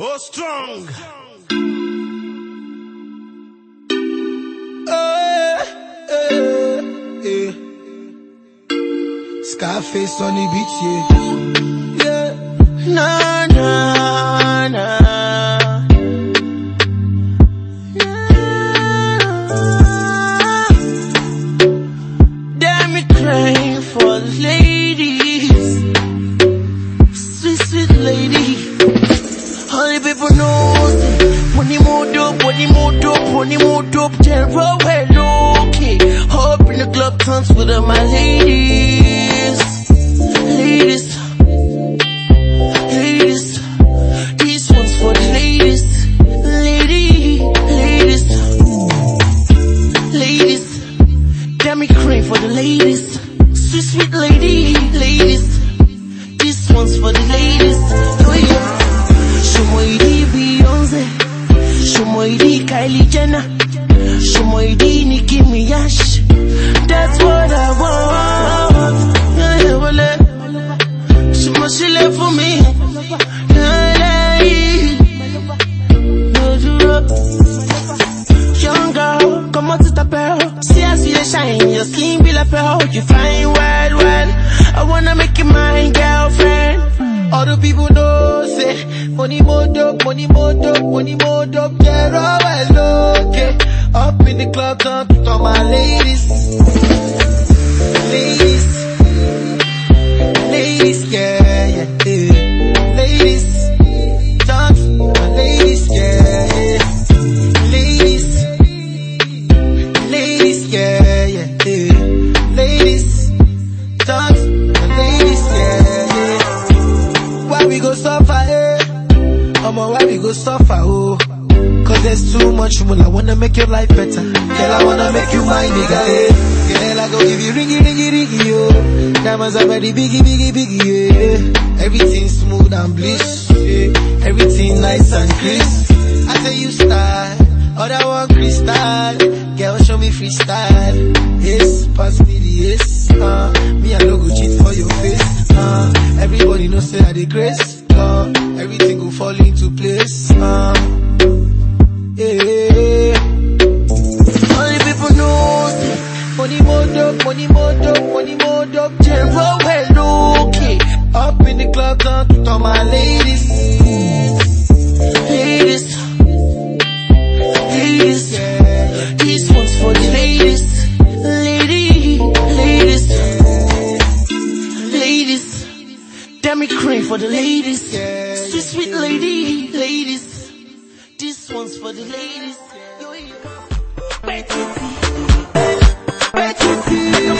Oh, strong. Eh, eh, eh. Scarface on the beat, yeah. Yeah. Money more dope. General, well, okay. Up in the club, tons with all my ladies. Ladies. Ladies. One's for the ladies. Lady, ladies. Ladies. Damn for the ladies. Sweet, sweet lady, ladies. This one's for the ladies. Kylie Jenner. Shumoidi Nicki Minaj. That's what I want. Eh. Shumo she left for me. Young girl, come on to the pearl. See dey shine, your skin be like pearl. You fine well, well. I wanna make you my girlfriend. All the people know say money more dope, money more dope, money more dope. All well okay. Up in the club, talk Omo, why we go suffer, oh? Cause there's too much more. I wanna make your life better. Girl, I wanna make you my nigga, eh? Girl, I go give you ringy, ringy, ringy, yo. Diamonds are very biggie, biggie, biggie, yeah. Everything smooth and bliss, yeah. Everything nice and crisp. I say you style, other one crystal. Girl, show me freestyle. Yes, pass me the yes. Uh, me I no go cheat for your face. Uh, everybody know say I the grace. Money more dope, money more dope. General well okay. Up in the club, talk to all my ladies, ladies, ladies. This one's for the ladies, ladies, ladies. Damn it, cream for the ladies, sweet sweet lady, ladies. This one's for the ladies. Yo, yo. Thank you.